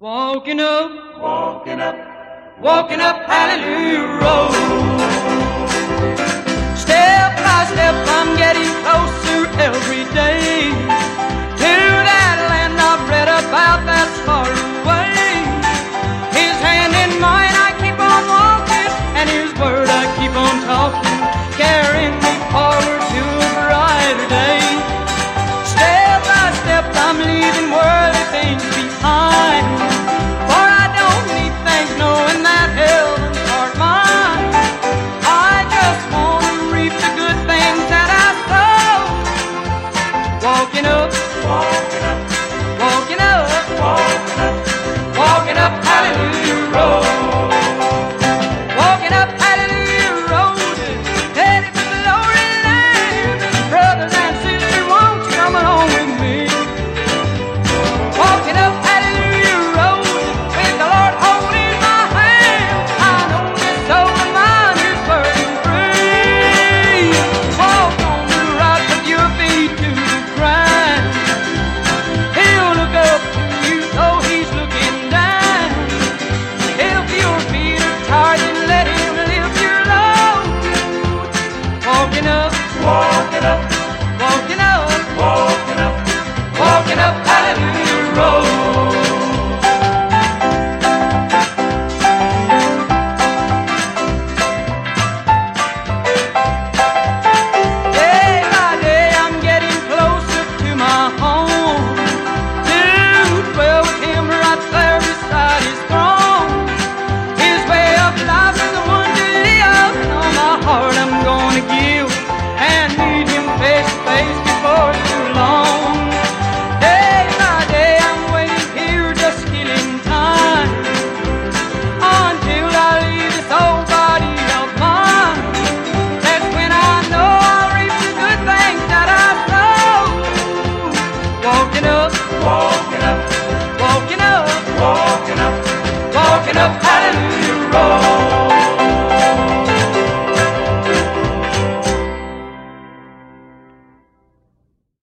Walking up, walking up, walking up Hallelujah walking up.